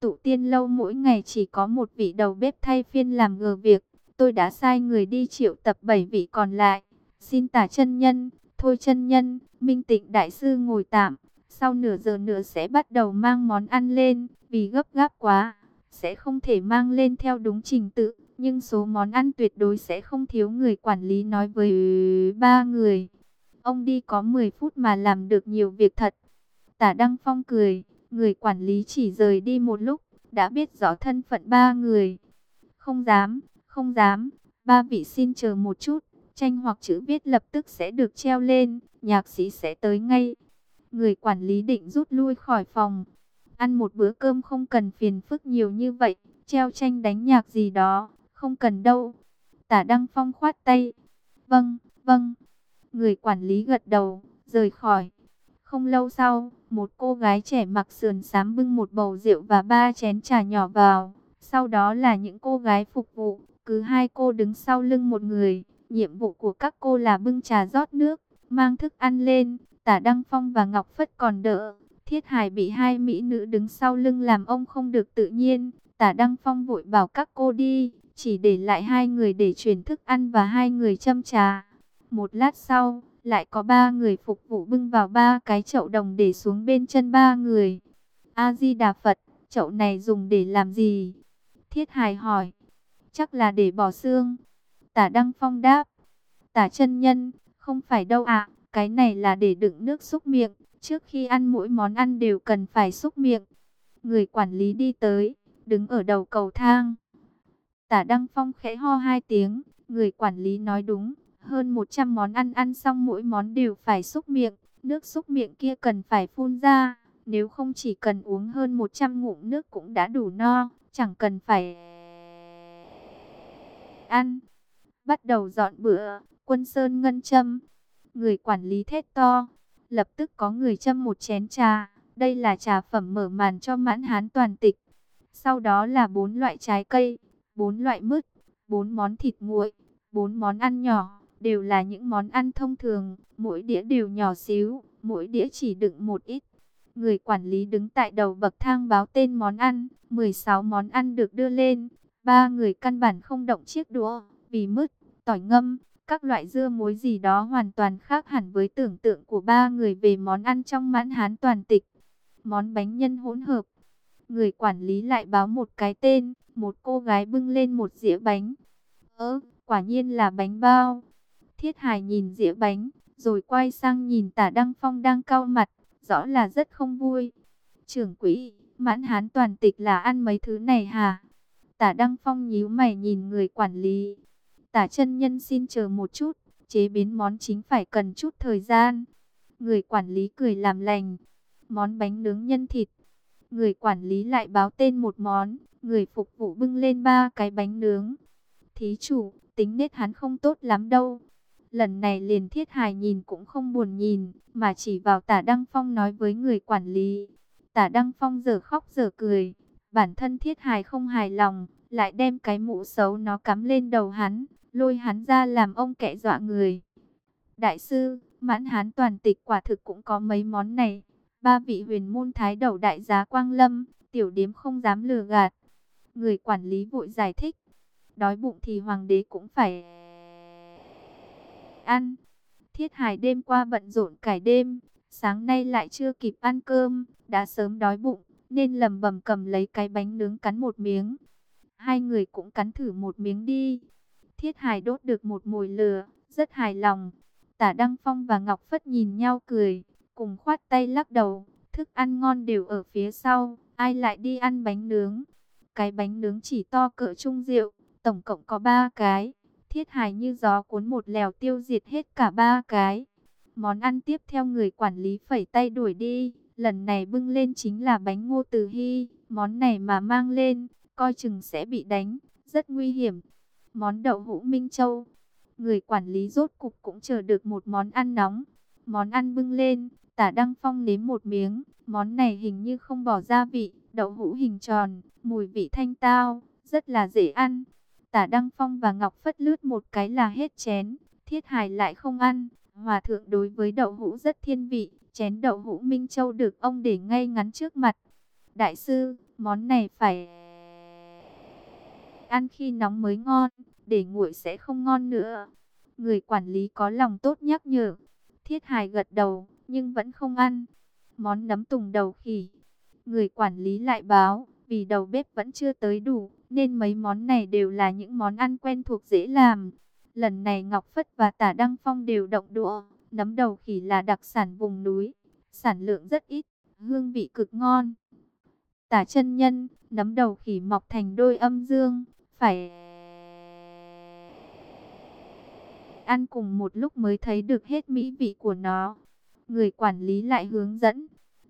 Tụ tiên lâu mỗi ngày chỉ có một vị đầu bếp thay phiên làm ngờ việc. Tôi đã sai người đi triệu tập 7 vị còn lại. Xin tả chân nhân, thôi chân nhân, minh tịnh đại sư ngồi tạm. Sau nửa giờ nữa sẽ bắt đầu mang món ăn lên, vì gấp gáp quá, sẽ không thể mang lên theo đúng trình tự. Nhưng số món ăn tuyệt đối sẽ không thiếu người quản lý nói với ba người. Ông đi có 10 phút mà làm được nhiều việc thật. Tả Đăng Phong cười, người quản lý chỉ rời đi một lúc, đã biết rõ thân phận ba người. Không dám, không dám, ba vị xin chờ một chút, tranh hoặc chữ viết lập tức sẽ được treo lên, nhạc sĩ sẽ tới ngay. Người quản lý định rút lui khỏi phòng. Ăn một bữa cơm không cần phiền phức nhiều như vậy, treo tranh đánh nhạc gì đó, không cần đâu. Tả Đăng Phong khoát tay. Vâng, vâng. Người quản lý gật đầu, rời khỏi. Không lâu sau, một cô gái trẻ mặc sườn xám bưng một bầu rượu và ba chén trà nhỏ vào. Sau đó là những cô gái phục vụ, cứ hai cô đứng sau lưng một người. Nhiệm vụ của các cô là bưng trà rót nước, mang thức ăn lên. Tả Đăng Phong và Ngọc Phất còn đỡ. Thiết Hải bị hai mỹ nữ đứng sau lưng làm ông không được tự nhiên. Tả Đăng Phong vội bảo các cô đi, chỉ để lại hai người để chuyển thức ăn và hai người châm trà. Một lát sau, lại có ba người phục vụ bưng vào ba cái chậu đồng để xuống bên chân ba người. A-di-đà Phật, chậu này dùng để làm gì? Thiết Hải hỏi. Chắc là để bỏ xương. Tả Đăng Phong đáp. Tả chân nhân, không phải đâu ạ, cái này là để đựng nước xúc miệng. Trước khi ăn mỗi món ăn đều cần phải xúc miệng. Người quản lý đi tới, đứng ở đầu cầu thang. Tả Đăng Phong khẽ ho hai tiếng, người quản lý nói đúng, hơn 100 món ăn ăn xong mỗi món đều phải xúc miệng, nước xúc miệng kia cần phải phun ra, nếu không chỉ cần uống hơn 100 ngụm nước cũng đã đủ no, chẳng cần phải ăn. Bắt đầu dọn bữa, quân sơn ngân châm, người quản lý thét to, lập tức có người châm một chén trà, đây là trà phẩm mở màn cho mãn hán toàn tịch. Sau đó là bốn loại trái cây, bốn loại mứt, bốn món thịt nguội, bốn món ăn nhỏ, đều là những món ăn thông thường, mỗi đĩa đều nhỏ xíu, mỗi đĩa chỉ đựng một ít. Người quản lý đứng tại đầu bậc thang báo tên món ăn, 16 món ăn được đưa lên, ba người căn bản không động chiếc đũa, vì mứt, tỏi ngâm, các loại dưa muối gì đó hoàn toàn khác hẳn với tưởng tượng của ba người về món ăn trong mãn hán toàn tịch. Món bánh nhân hỗn hợp, người quản lý lại báo một cái tên, một cô gái bưng lên một dĩa bánh. Ơ, quả nhiên là bánh bao. Thiết Hải nhìn dĩa bánh, rồi quay sang nhìn tả Đăng Phong đang cau mặt, rõ là rất không vui. Trưởng quỹ, mãn hán toàn tịch là ăn mấy thứ này hả? Tả Đăng Phong nhíu mày nhìn người quản lý. Tả chân nhân xin chờ một chút, chế biến món chính phải cần chút thời gian. Người quản lý cười làm lành. Món bánh nướng nhân thịt. Người quản lý lại báo tên một món, người phục vụ bưng lên ba cái bánh nướng. Thí chủ, tính nết hắn không tốt lắm đâu. Lần này liền thiết hài nhìn cũng không buồn nhìn, mà chỉ vào tả Đăng Phong nói với người quản lý. Tả Đăng Phong giờ khóc giờ cười, bản thân thiết hài không hài lòng, lại đem cái mũ xấu nó cắm lên đầu hắn, lôi hắn ra làm ông kẻ dọa người. Đại sư, mãn hán toàn tịch quả thực cũng có mấy món này. Ba vị huyền môn thái đầu đại giá Quang Lâm, tiểu điếm không dám lừa gạt. Người quản lý vội giải thích. Đói bụng thì hoàng đế cũng phải ăn. Thiết Hải đêm qua bận rộn cải đêm, sáng nay lại chưa kịp ăn cơm, đã sớm đói bụng, nên lầm bầm cầm lấy cái bánh nướng cắn một miếng. Hai người cũng cắn thử một miếng đi. Thiết Hải đốt được một mồi lửa, rất hài lòng. Tả Đăng Phong và Ngọc Phất nhìn nhau cười, cùng khoát tay lắc đầu. Thức ăn ngon đều ở phía sau, ai lại đi ăn bánh nướng. Cái bánh nướng chỉ to cỡ chung rượu, tổng cộng có ba cái. Thiết hài như gió cuốn một lèo tiêu diệt hết cả ba cái. Món ăn tiếp theo người quản lý phẩy tay đuổi đi. Lần này bưng lên chính là bánh ngô từ hy. Món này mà mang lên, coi chừng sẽ bị đánh, rất nguy hiểm. Món đậu hũ Minh Châu. Người quản lý rốt cục cũng chờ được một món ăn nóng. Món ăn bưng lên, tả Đăng Phong nếm một miếng. Món này hình như không bỏ gia vị, đậu hũ hình tròn, mùi vị thanh tao, rất là dễ ăn. Tả Đăng Phong và Ngọc Phất lướt một cái là hết chén, thiết hài lại không ăn. Hòa thượng đối với đậu hũ rất thiên vị, chén đậu hũ Minh Châu được ông để ngay ngắn trước mặt. Đại sư, Món này phải ăn khi nóng mới ngon, để nguội sẽ không ngon nữa. Người quản lý có lòng tốt nhắc nhở. Thiết hài gật đầu, nhưng vẫn không ăn. Món nấm tùng đầu khỉ. Người quản lý lại báo, vì đầu bếp vẫn chưa tới đủ, nên mấy món này đều là những món ăn quen thuộc dễ làm. Lần này Ngọc Phất và Tả Đăng Phong đều động đũa. Nấm đầu khỉ là đặc sản vùng núi, sản lượng rất ít, hương vị cực ngon. Tả chân nhân, nấm đầu khỉ mọc thành đôi âm dương, phải ăn cùng một lúc mới thấy được hết mỹ vị của nó. Người quản lý lại hướng dẫn.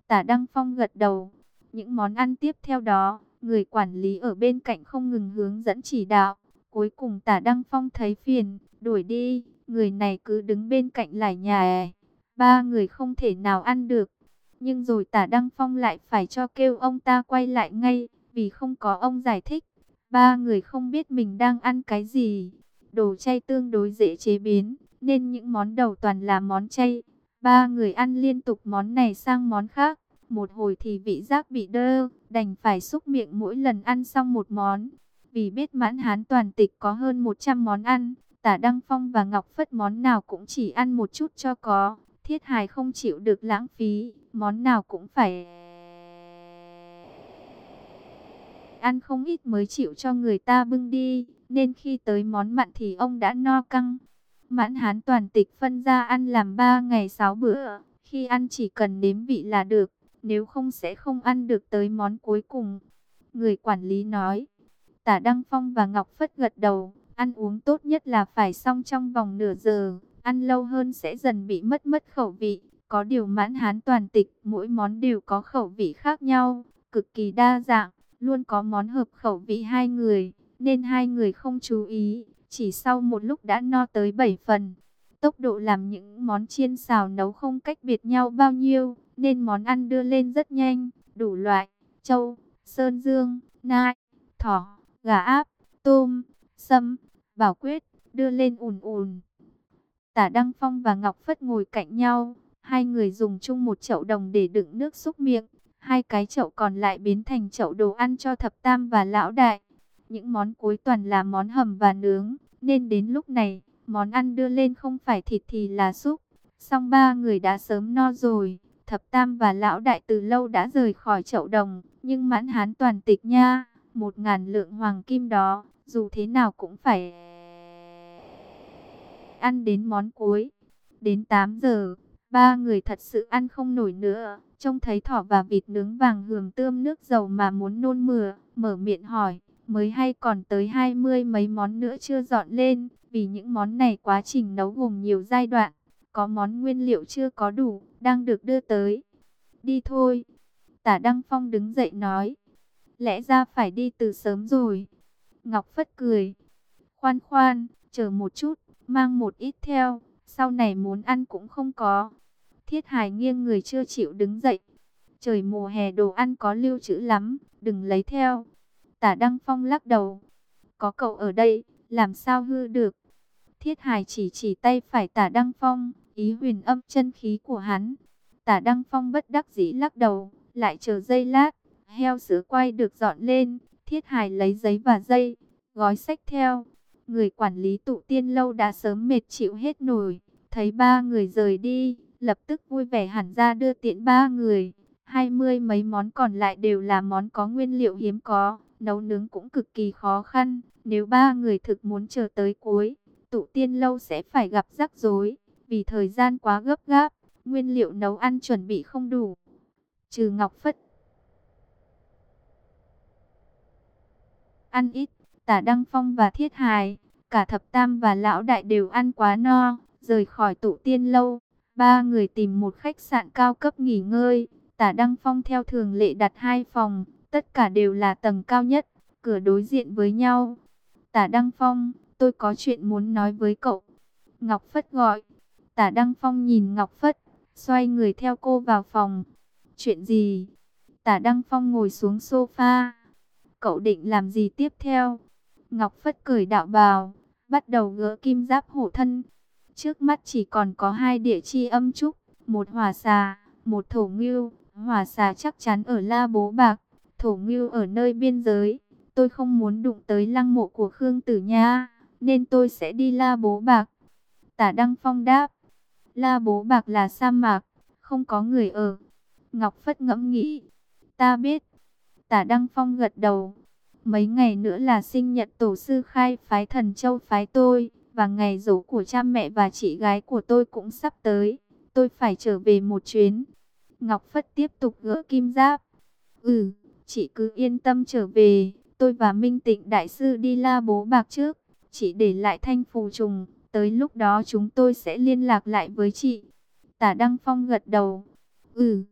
Tả Đăng Phong gật đầu. Những món ăn tiếp theo đó, người quản lý ở bên cạnh không ngừng hướng dẫn chỉ đạo. Cuối cùng Tả Đăng Phong thấy phiền, đuổi đi. Người này cứ đứng bên cạnh lại nhà à. Ba người không thể nào ăn được. Nhưng rồi Tả Đăng Phong lại phải cho kêu ông ta quay lại ngay, vì không có ông giải thích. Ba người không biết mình đang ăn cái gì. Đồ chay tương đối dễ chế biến, nên những món đầu toàn là món chay. Ba người ăn liên tục món này sang món khác. Một hồi thì vị giác bị đơ, đành phải xúc miệng mỗi lần ăn xong một món. Vì biết mãn hán toàn tịch có hơn 100 món ăn, tả Đăng Phong và Ngọc Phất món nào cũng chỉ ăn một chút cho có. Thiết hài không chịu được lãng phí, món nào cũng phải ăn không ít mới chịu cho người ta bưng đi, nên khi tới món mặn thì ông đã no căng. Mãn hán toàn tịch phân ra ăn làm 3 ngày 6 bữa, khi ăn chỉ cần nếm vị là được, nếu không sẽ không ăn được tới món cuối cùng. Người quản lý nói, tả Đăng Phong và Ngọc Phất gật đầu, ăn uống tốt nhất là phải xong trong vòng nửa giờ, ăn lâu hơn sẽ dần bị mất mất khẩu vị. Có điều mãn hán toàn tịch, mỗi món đều có khẩu vị khác nhau, cực kỳ đa dạng luôn có món hợp khẩu vị hai người, nên hai người không chú ý, chỉ sau một lúc đã no tới 7 phần. Tốc độ làm những món chiên xào nấu không cách biệt nhau bao nhiêu, nên món ăn đưa lên rất nhanh, đủ loại, châu, sơn dương, nai, thỏ, gà áp, tôm, sâm, bảo quyết, đưa lên ùn ùn. Tả Đăng Phong và Ngọc Phất ngồi cạnh nhau, hai người dùng chung một chậu đồng để đựng nước xúc miệng. Hai cái chậu còn lại biến thành chậu đồ ăn cho thập tam và lão đại. Những món cuối toàn là món hầm và nướng, nên đến lúc này, món ăn đưa lên không phải thịt thì là súp. Xong ba người đã sớm no rồi, thập tam và lão đại từ lâu đã rời khỏi chậu đồng, nhưng mãn hán toàn tịch nha, một ngàn lượng hoàng kim đó, dù thế nào cũng phải ăn đến món cuối. Đến 8 giờ, ba người thật sự ăn không nổi nữa. Trông thấy thỏ và vịt nướng vàng hưởng tươm nước dầu mà muốn nôn mửa, mở miệng hỏi, mới hay còn tới hai mươi mấy món nữa chưa dọn lên, vì những món này quá trình nấu gồm nhiều giai đoạn, có món nguyên liệu chưa có đủ, đang được đưa tới. Đi thôi. Tả Đăng Phong đứng dậy nói, lẽ ra phải đi từ sớm rồi. Ngọc Phất cười, khoan khoan, chờ một chút, mang một ít theo, sau này muốn ăn cũng không có. Thiết Hải nghiêng người chưa chịu đứng dậy. Trời mùa hè đồ ăn có lưu trữ lắm, đừng lấy theo. Tả Đăng Phong lắc đầu. Có cậu ở đây, làm sao hư được. Thiết Hải chỉ chỉ tay phải tả Đăng Phong, ý huyền âm chân khí của hắn. Tả Đăng Phong bất đắc dĩ lắc đầu, lại chờ giây lát. Heo sữa quay được dọn lên, Thiết Hải lấy giấy và dây, gói sách theo. Người quản lý tụ tiên lâu đã sớm mệt chịu hết nổi, thấy ba người rời đi, lập tức vui vẻ hẳn ra đưa tiện ba người. Hai mươi mấy món còn lại đều là món có nguyên liệu hiếm có, nấu nướng cũng cực kỳ khó khăn. Nếu ba người thực muốn chờ tới cuối, tụ tiên lâu sẽ phải gặp rắc rối, vì thời gian quá gấp gáp, nguyên liệu nấu ăn chuẩn bị không đủ. Trừ Ngọc Phất. Ăn ít, tả Đăng Phong và Thiết Hài, cả Thập Tam và Lão Đại đều ăn quá no, rời khỏi tụ tiên lâu. Ba người tìm một khách sạn cao cấp nghỉ ngơi. Tả Đăng Phong theo thường lệ đặt hai phòng, tất cả đều là tầng cao nhất, cửa đối diện với nhau. Tả Đăng Phong, tôi có chuyện muốn nói với cậu. Ngọc Phất gọi. Tả Đăng Phong nhìn Ngọc Phất, xoay người theo cô vào phòng. Chuyện gì? Tả Đăng Phong ngồi xuống sofa. Cậu định làm gì tiếp theo? Ngọc Phất cười đạo bào, bắt đầu gỡ kim giáp hổ thân. Trước mắt chỉ còn có hai địa chi âm trúc, một hỏa xà, một thổ ngưu. Hỏa xà chắc chắn ở La Bố Bạc, thổ ngưu ở nơi biên giới. Tôi không muốn đụng tới lăng mộ của Khương Tử Nha, nên tôi sẽ đi La Bố Bạc. Tả Đăng Phong đáp, La Bố Bạc là sa mạc, không có người ở. Ngọc Phất ngẫm nghĩ, ta biết. Tả Đăng Phong gật đầu. Mấy ngày nữa là sinh nhật tổ sư khai phái thần châu phái tôi, và ngày rỗ của cha mẹ và chị gái của tôi cũng sắp tới. Tôi phải trở về một chuyến. Ngọc Phất tiếp tục gỡ kim giáp. Ừ, chị cứ yên tâm trở về. Tôi và Minh Tịnh Đại Sư đi la bố bạc trước. Chị để lại thanh phù trùng. Tới lúc đó chúng tôi sẽ liên lạc lại với chị. Tả Đăng Phong gật đầu. Ừ.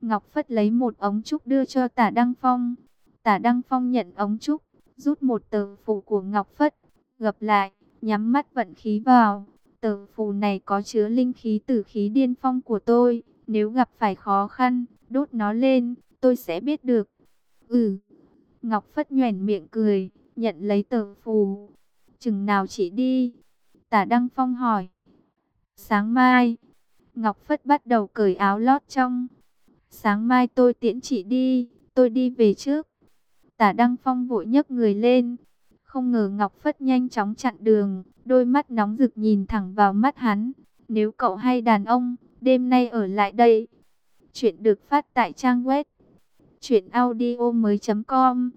Ngọc Phất lấy một ống trúc đưa cho Tả Đăng Phong. Tả Đăng Phong nhận ống trúc, rút một tờ phù của Ngọc Phất, gập lại, nhắm mắt vận khí vào. Tờ phù này có chứa linh khí tử khí điên phong của tôi. Nếu gặp phải khó khăn, đốt nó lên, tôi sẽ biết được. Ừ. Ngọc Phất nhoẻn miệng cười, nhận lấy tờ phù. Chừng nào chị đi? Tả Đăng Phong hỏi. Sáng mai, Ngọc Phất bắt đầu cởi áo lót trong. Sáng mai tôi tiễn chị đi, tôi đi về trước. Tả Đăng Phong vội nhấc người lên. Không ngờ Ngọc Phất nhanh chóng chặn đường, đôi mắt nóng rực nhìn thẳng vào mắt hắn. Nếu cậu hay đàn ông, đêm nay ở lại đây. Chuyện được phát tại trang web truyệnaudiomoi.com.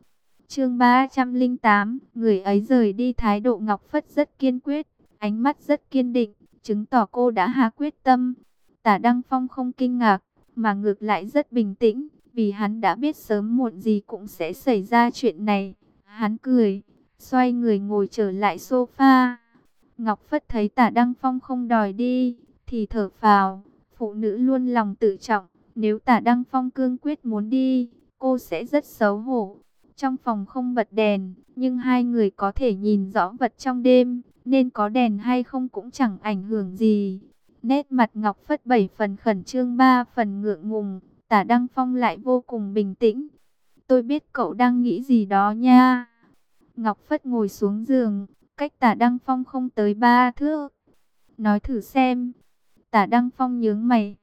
Chương 308, người ấy rời đi thái độ Ngọc Phất rất kiên quyết, ánh mắt rất kiên định, chứng tỏ cô đã hạ quyết tâm. Tả Đăng Phong không kinh ngạc, mà ngược lại rất bình tĩnh, vì hắn đã biết sớm muộn gì cũng sẽ xảy ra chuyện này. Hắn cười, xoay người ngồi trở lại sofa. Ngọc Phất thấy tả Đăng Phong không đòi đi, thì thở phào, phụ nữ luôn lòng tự trọng. Nếu tả Đăng Phong cương quyết muốn đi, cô sẽ rất xấu hổ. Trong phòng không bật đèn, nhưng hai người có thể nhìn rõ vật trong đêm, nên có đèn hay không cũng chẳng ảnh hưởng gì. Nét mặt Ngọc Phất bảy phần khẩn trương ba phần ngượng ngùng, tả Đăng Phong lại vô cùng bình tĩnh. Tôi biết cậu đang nghĩ gì đó nha. Ngọc Phất ngồi xuống giường, cách tả Đăng Phong không tới ba thước. Nói thử xem. Tả Đăng Phong nhướng mày.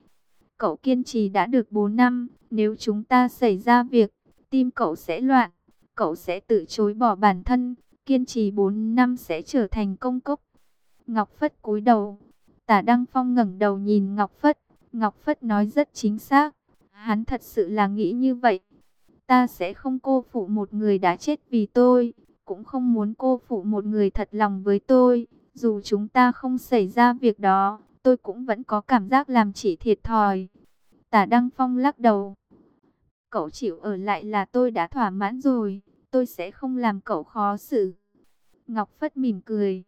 Cậu kiên trì đã được 4 năm, nếu chúng ta xảy ra việc, tim cậu sẽ loạn, cậu sẽ tự chối bỏ bản thân, kiên trì 4 năm sẽ trở thành công cốc. Ngọc Phất cúi đầu, tả Đăng Phong ngẩng đầu nhìn Ngọc Phất, Ngọc Phất nói rất chính xác, hắn thật sự là nghĩ như vậy. Ta sẽ không cô phụ một người đã chết vì tôi, cũng không muốn cô phụ một người thật lòng với tôi, dù chúng ta không xảy ra việc đó, tôi cũng vẫn có cảm giác làm chỉ thiệt thòi. Tả Đăng Phong lắc đầu. Cậu chịu ở lại là tôi đã thỏa mãn rồi, tôi sẽ không làm cậu khó xử. Ngọc Phất mỉm cười.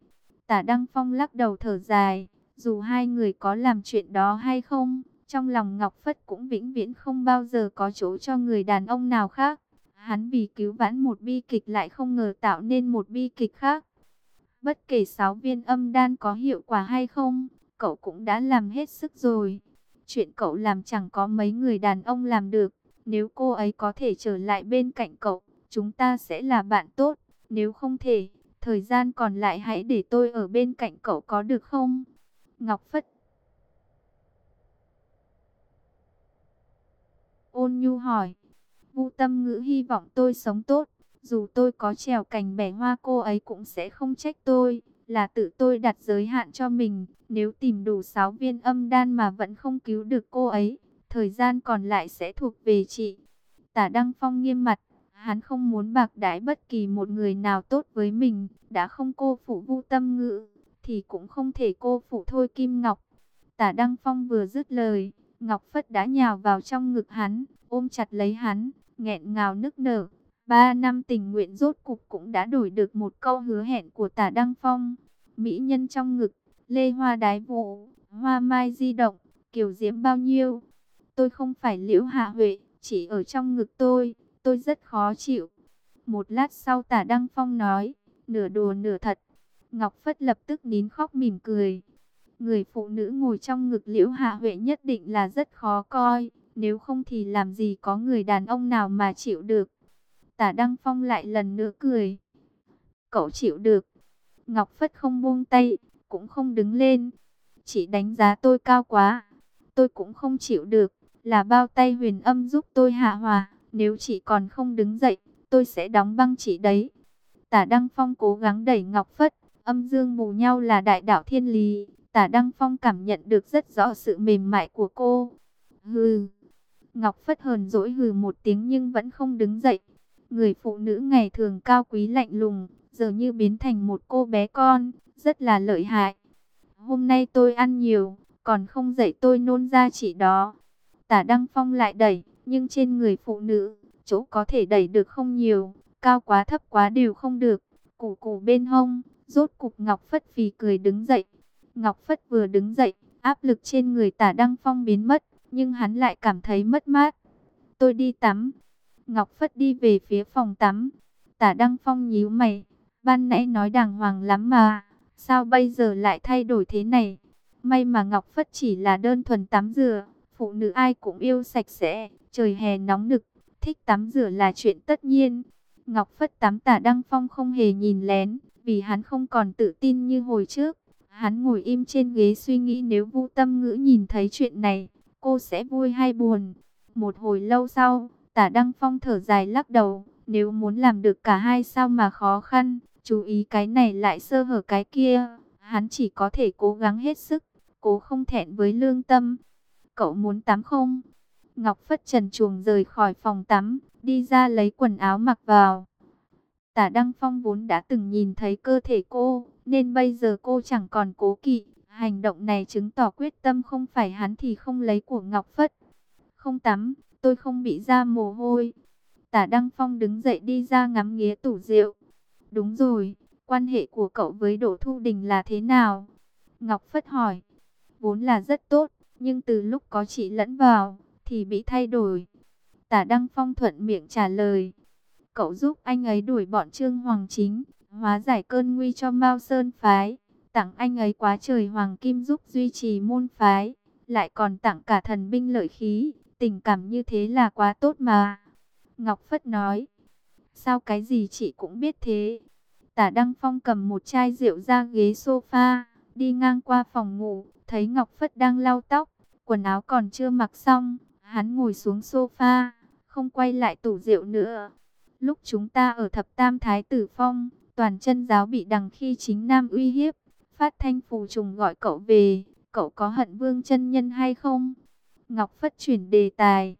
Tả Đăng Phong lắc đầu thở dài, dù hai người có làm chuyện đó hay không, trong lòng Ngọc Phất cũng vĩnh viễn không bao giờ có chỗ cho người đàn ông nào khác. Hắn vì cứu vãn một bi kịch lại không ngờ tạo nên một bi kịch khác. Bất kể sáu viên âm đan có hiệu quả hay không, cậu cũng đã làm hết sức rồi. Chuyện cậu làm chẳng có mấy người đàn ông làm được. Nếu cô ấy có thể trở lại bên cạnh cậu, chúng ta sẽ là bạn tốt. Nếu không thể, thời gian còn lại hãy để tôi ở bên cạnh cậu có được không? Ngọc Phất Ôn Nhu hỏi. Vu Tâm Ngữ hy vọng tôi sống tốt. Dù tôi có trèo cành bẻ hoa cô ấy cũng sẽ không trách tôi. Là tự tôi đặt giới hạn cho mình. Nếu tìm đủ 6 viên âm đan mà vẫn không cứu được cô ấy, thời gian còn lại sẽ thuộc về chị. Tả Đăng Phong nghiêm mặt, hắn không muốn bạc đãi bất kỳ một người nào tốt với mình, đã không cô phụ vu tâm ngữ, thì cũng không thể cô phụ thôi Kim Ngọc. Tả Đăng Phong vừa dứt lời, Ngọc Phất đã nhào vào trong ngực hắn, ôm chặt lấy hắn, nghẹn ngào nức nở. Ba năm tình nguyện rốt cục cũng đã đổi được một câu hứa hẹn của tả Đăng Phong. Mỹ nhân trong ngực, lê hoa đái vụ, hoa mai di động, kiểu diễm bao nhiêu. Tôi không phải liễu hạ huệ, chỉ ở trong ngực tôi, tôi rất khó chịu. Một lát sau tả Đăng Phong nói, nửa đùa nửa thật. Ngọc Phất lập tức nín khóc mỉm cười. Người phụ nữ ngồi trong ngực liễu hạ huệ nhất định là rất khó coi. Nếu không thì làm gì có người đàn ông nào mà chịu được. Tả Đăng Phong lại lần nữa cười. Cậu chịu được. Ngọc Phất không buông tay, cũng không đứng lên. Chỉ đánh giá tôi cao quá. Tôi cũng không chịu được. Là bao tay huyền âm giúp tôi hạ hòa. Nếu chị còn không đứng dậy, tôi sẽ đóng băng chị đấy. Tả Đăng Phong cố gắng đẩy Ngọc Phất, âm dương mù nhau là đại đạo thiên lý. Tả Đăng Phong cảm nhận được rất rõ sự mềm mại của cô. Hừ. Ngọc Phất hờn dỗi hừ một tiếng nhưng vẫn không đứng dậy. Người phụ nữ ngày thường cao quý lạnh lùng, giờ như biến thành một cô bé con, rất là lợi hại. Hôm nay tôi ăn nhiều, còn không dậy tôi nôn ra chỉ đó. Tả Đăng Phong lại đẩy, nhưng trên người phụ nữ, chỗ có thể đẩy được không nhiều, cao quá thấp quá đều không được. Củ củ bên hông, rốt cục Ngọc Phất phì cười đứng dậy. Ngọc Phất vừa đứng dậy, áp lực trên người tả Đăng Phong biến mất, nhưng hắn lại cảm thấy mất mát. Tôi đi tắm. Ngọc Phất đi về phía phòng tắm. Tả Đăng Phong nhíu mày. Ban nãy nói đàng hoàng lắm mà. Sao bây giờ lại thay đổi thế này? May mà Ngọc Phất chỉ là đơn thuần tắm rửa. Phụ nữ ai cũng yêu sạch sẽ. Trời hè nóng nực. Thích tắm rửa là chuyện tất nhiên. Ngọc Phất tắm tả Đăng Phong không hề nhìn lén. Vì hắn không còn tự tin như hồi trước. Hắn ngồi im trên ghế suy nghĩ nếu vu tâm ngữ nhìn thấy chuyện này. Cô sẽ vui hay buồn? Một hồi lâu sau, tả Đăng Phong thở dài lắc đầu. Nếu muốn làm được cả hai sao mà khó khăn, chú ý cái này lại sơ hở cái kia. Hắn chỉ có thể cố gắng hết sức, cố không thẹn với lương tâm. Cậu muốn tắm không? Ngọc Phất trần chuồng rời khỏi phòng tắm, đi ra lấy quần áo mặc vào. Tả Đăng Phong vốn đã từng nhìn thấy cơ thể cô, nên bây giờ cô chẳng còn cố kỵ. Hành động này chứng tỏ quyết tâm không phải hắn thì không lấy của Ngọc Phất. Không tắm, tôi không bị ra mồ hôi. Tả Đăng Phong đứng dậy đi ra ngắm nghía tủ rượu. Đúng rồi, quan hệ của cậu với Đỗ Thu Đình là thế nào? Ngọc Phất hỏi. Vốn là rất tốt, nhưng từ lúc có chị lẫn vào, thì bị thay đổi. Tả Đăng Phong thuận miệng trả lời. Cậu giúp anh ấy đuổi bọn Trương Hoàng Chính, hóa giải cơn nguy cho Mao Sơn Phái. Tặng anh ấy quá trời hoàng kim giúp duy trì môn phái, lại còn tặng cả thần binh lợi khí, tình cảm như thế là quá tốt mà. Ngọc Phất nói, sao cái gì chị cũng biết thế. Tả Đăng Phong cầm một chai rượu ra ghế sofa, đi ngang qua phòng ngủ, thấy Ngọc Phất đang lau tóc, quần áo còn chưa mặc xong, hắn ngồi xuống sofa, không quay lại tủ rượu nữa. Lúc chúng ta ở thập tam thái tử phong, toàn chân giáo bị đằng khi chính nam uy hiếp, Phát thanh phù trùng gọi cậu về, cậu có hận vương chân nhân hay không? Ngọc Phất chuyển đề tài.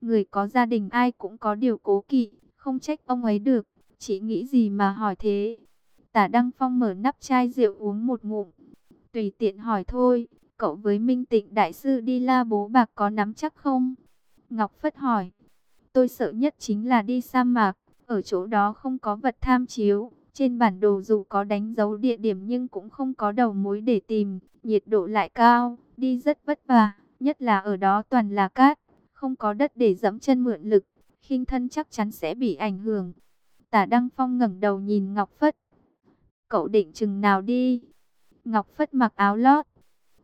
Người có gia đình ai cũng có điều cố kỵ, không trách ông ấy được. Chỉ nghĩ gì mà hỏi thế? Tả Đăng Phong mở nắp chai rượu uống một ngụm. Tùy tiện hỏi thôi, cậu với Minh Tịnh Đại Sư đi la bố bạc có nắm chắc không? Ngọc Phất hỏi. Tôi sợ nhất chính là đi sa mạc, ở chỗ đó không có vật tham chiếu, trên bản đồ dù có đánh dấu địa điểm nhưng cũng không có đầu mối để tìm, nhiệt độ lại cao, đi rất vất vả, nhất là ở đó toàn là cát, không có đất để dẫm chân mượn lực, khinh thân chắc chắn sẽ bị ảnh hưởng. Tả Đăng Phong ngẩng đầu nhìn Ngọc Phất. Cậu định chừng nào đi? Ngọc Phất mặc áo lót.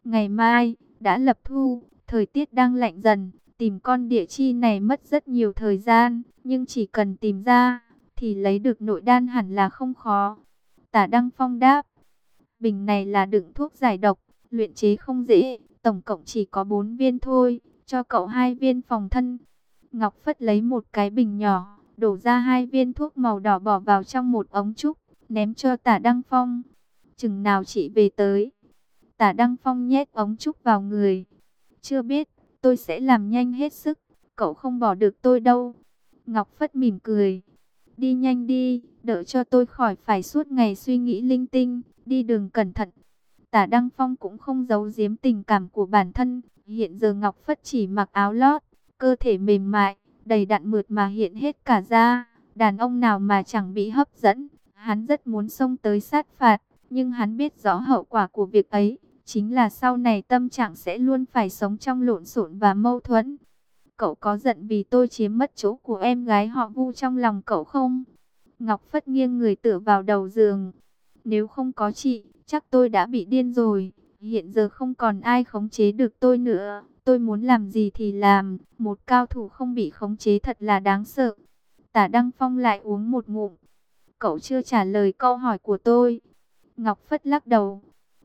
Ngày mai, đã lập thu, thời tiết đang lạnh dần, tìm con địa chi này mất rất nhiều thời gian, nhưng chỉ cần tìm ra thì lấy được nội đan hẳn là không khó. Tả Đăng Phong đáp, bình này là đựng thuốc giải độc, luyện chế không dễ, tổng cộng chỉ có 4 viên thôi, cho cậu hai viên phòng thân. Ngọc Phất lấy một cái bình nhỏ, đổ ra hai viên thuốc màu đỏ bỏ vào trong một ống trúc, ném cho tả Đăng Phong. Chừng nào chị về tới, tả Đăng Phong nhét ống trúc vào người. Chưa biết, tôi sẽ làm nhanh hết sức, cậu không bỏ được tôi đâu. Ngọc Phất mỉm cười. Đi nhanh đi, đỡ cho tôi khỏi phải suốt ngày suy nghĩ linh tinh, đi đường cẩn thận. Tả Đăng Phong cũng không giấu giếm tình cảm của bản thân, hiện giờ Ngọc Phất chỉ mặc áo lót, cơ thể mềm mại, đầy đặn mượt mà hiện hết cả da, đàn ông nào mà chẳng bị hấp dẫn, hắn rất muốn xông tới sát phạt, nhưng hắn biết rõ hậu quả của việc ấy, chính là sau này tâm trạng sẽ luôn phải sống trong lộn xộn và mâu thuẫn. Cậu có giận vì tôi chiếm mất chỗ của em gái họ vu trong lòng cậu không? Ngọc Phất nghiêng người tựa vào đầu giường. Nếu không có chị, chắc tôi đã bị điên rồi. Hiện giờ không còn ai khống chế được tôi nữa. Tôi muốn làm gì thì làm. Một cao thủ không bị khống chế thật là đáng sợ. Tả Đăng Phong lại uống một ngụm. Cậu chưa trả lời câu hỏi của tôi. Ngọc Phất lắc đầu.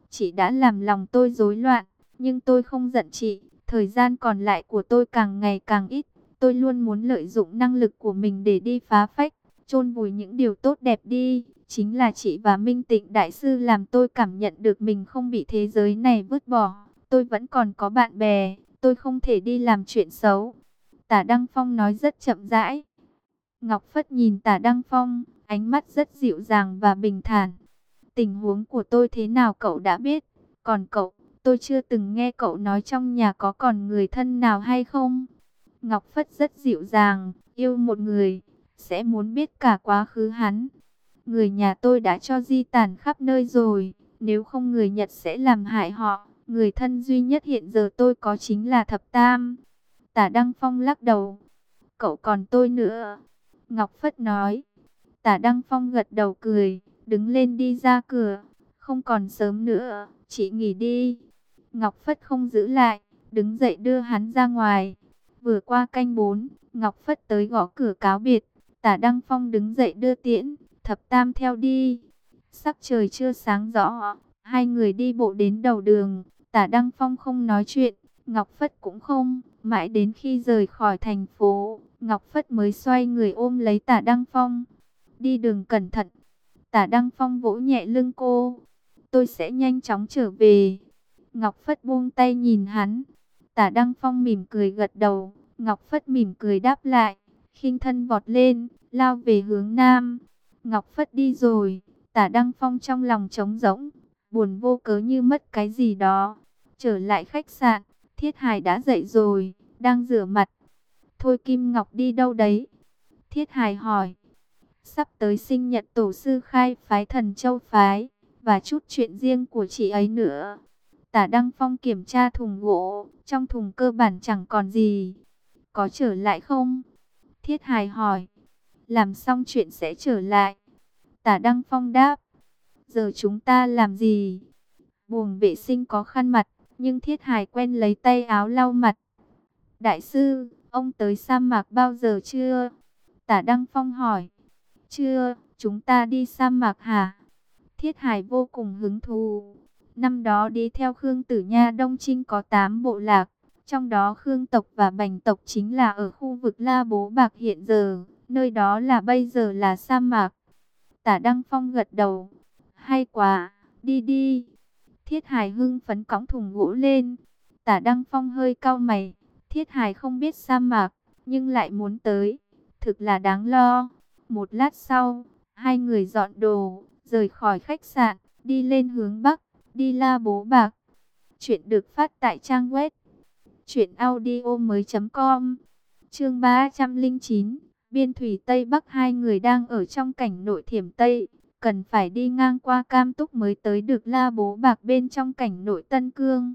Chị đã làm lòng tôi rối loạn. Nhưng tôi không giận chị. Thời gian còn lại của tôi càng ngày càng ít. Tôi luôn muốn lợi dụng năng lực của mình để đi phá phách, chôn vùi những điều tốt đẹp đi. Chính là chị và Minh Tịnh Đại Sư làm tôi cảm nhận được mình không bị thế giới này vứt bỏ. Tôi vẫn còn có bạn bè, tôi không thể đi làm chuyện xấu. Tả Đăng Phong nói rất chậm rãi. Ngọc Phất nhìn Tả Đăng Phong, ánh mắt rất dịu dàng và bình thản. Tình huống của tôi thế nào cậu đã biết, còn cậu, tôi chưa từng nghe cậu nói trong nhà có còn người thân nào hay không. Ngọc Phất rất dịu dàng, yêu một người, sẽ muốn biết cả quá khứ hắn. Người nhà tôi đã cho di tản khắp nơi rồi, nếu không người Nhật sẽ làm hại họ. Người thân duy nhất hiện giờ tôi có chính là Thập Tam. Tả Đăng Phong lắc đầu. Cậu còn tôi nữa. Ngọc Phất nói. Tả Đăng Phong gật đầu cười, đứng lên đi ra cửa. Không còn sớm nữa, chị nghỉ đi. Ngọc Phất không giữ lại, đứng dậy đưa hắn ra ngoài. Vừa qua canh bốn, Ngọc Phất tới gõ cửa cáo biệt. Tả Đăng Phong đứng dậy đưa tiễn, thập tam theo đi. Sắc trời chưa sáng rõ, hai người đi bộ đến đầu đường. Tả Đăng Phong không nói chuyện, Ngọc Phất cũng không. Mãi đến khi rời khỏi thành phố, Ngọc Phất mới xoay người ôm lấy tả Đăng Phong. Đi đường cẩn thận. Tả Đăng Phong vỗ nhẹ lưng cô. Tôi sẽ nhanh chóng trở về. Ngọc Phất buông tay nhìn hắn. Tả Đăng Phong mỉm cười gật đầu. Ngọc Phất mỉm cười đáp lại. khinh thân vọt lên, lao về hướng nam. Ngọc Phất đi rồi. Tả Đăng Phong trong lòng trống rỗng. Buồn vô cớ như mất cái gì đó. Trở lại khách sạn. Thiết Hải đã dậy rồi. Đang rửa mặt. Thôi Kim Ngọc đi đâu đấy? Thiết Hải hỏi. Sắp tới sinh nhật tổ sư khai phái thần châu phái. Và chút chuyện riêng của chị ấy nữa. Tả Đăng Phong kiểm tra thùng gỗ, trong thùng cơ bản chẳng còn gì. Có trở lại không? Thiết Hải hỏi. Làm xong chuyện sẽ trở lại. Tả Đăng Phong đáp. Giờ chúng ta làm gì? Buồng vệ sinh có khăn mặt, nhưng Thiết Hải quen lấy tay áo lau mặt. Đại sư, ông tới sa mạc bao giờ chưa? Tả Đăng Phong hỏi. Chưa, chúng ta đi sa mạc hả? Thiết Hải vô cùng hứng thú. Năm đó đi theo Khương Tử Nha Đông Trinh có 8 bộ lạc, trong đó Khương tộc và Bành tộc chính là ở khu vực La Bố Bạc hiện giờ, nơi đó là bây giờ là sa mạc. Tả Đăng Phong gật đầu, hay quá, đi đi. Thiết Hải hưng phấn cõng thùng gỗ lên, Tả Đăng Phong hơi cau mày, Thiết Hải không biết sa mạc, nhưng lại muốn tới, thực là đáng lo. Một lát sau, hai người dọn đồ, rời khỏi khách sạn, đi lên hướng Bắc đi la bố bạc. Chuyện được phát tại trang web chuyểnaudio.com Chương 309. Biên thủy Tây Bắc hai người đang ở trong cảnh nội thiểm Tây, cần phải đi ngang qua Cam Túc mới tới được La Bố Bạc bên trong cảnh nội Tân Cương.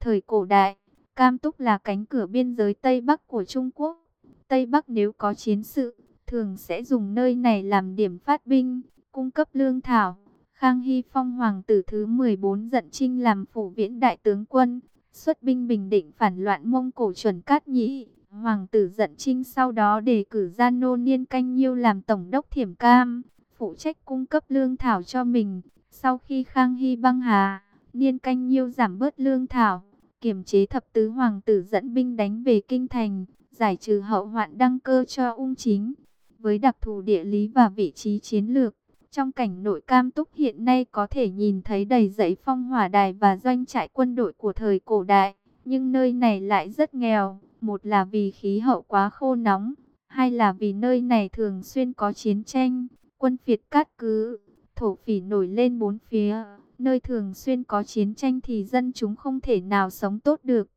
Thời cổ đại, Cam Túc là cánh cửa biên giới Tây Bắc của Trung Quốc. Tây Bắc nếu có chiến sự, thường sẽ dùng nơi này làm điểm phát binh, cung cấp lương thảo. Khang Hy Phong hoàng tử thứ 14 giận trinh làm phủ viễn đại tướng quân, xuất binh bình định phản loạn Mông Cổ chuẩn cát nhĩ. Hoàng tử giận trinh sau đó đề cử ra nô niên canh nhiêu làm tổng đốc thiểm cam, phụ trách cung cấp lương thảo cho mình. Sau khi Khang Hy băng hà, niên canh nhiêu giảm bớt lương thảo, kiềm chế thập tứ hoàng tử dẫn binh đánh về kinh thành, giải trừ hậu hoạn đăng cơ cho ung chính. Với đặc thù địa lý và vị trí chiến lược, trong cảnh nội cam túc hiện nay có thể nhìn thấy đầy dãy phong hỏa đài và doanh trại quân đội của thời cổ đại, nhưng nơi này lại rất nghèo, một là vì khí hậu quá khô nóng, hai là vì nơi này thường xuyên có chiến tranh, quân phiệt cát cứ, thổ phỉ nổi lên bốn phía, nơi thường xuyên có chiến tranh thì dân chúng không thể nào sống tốt được.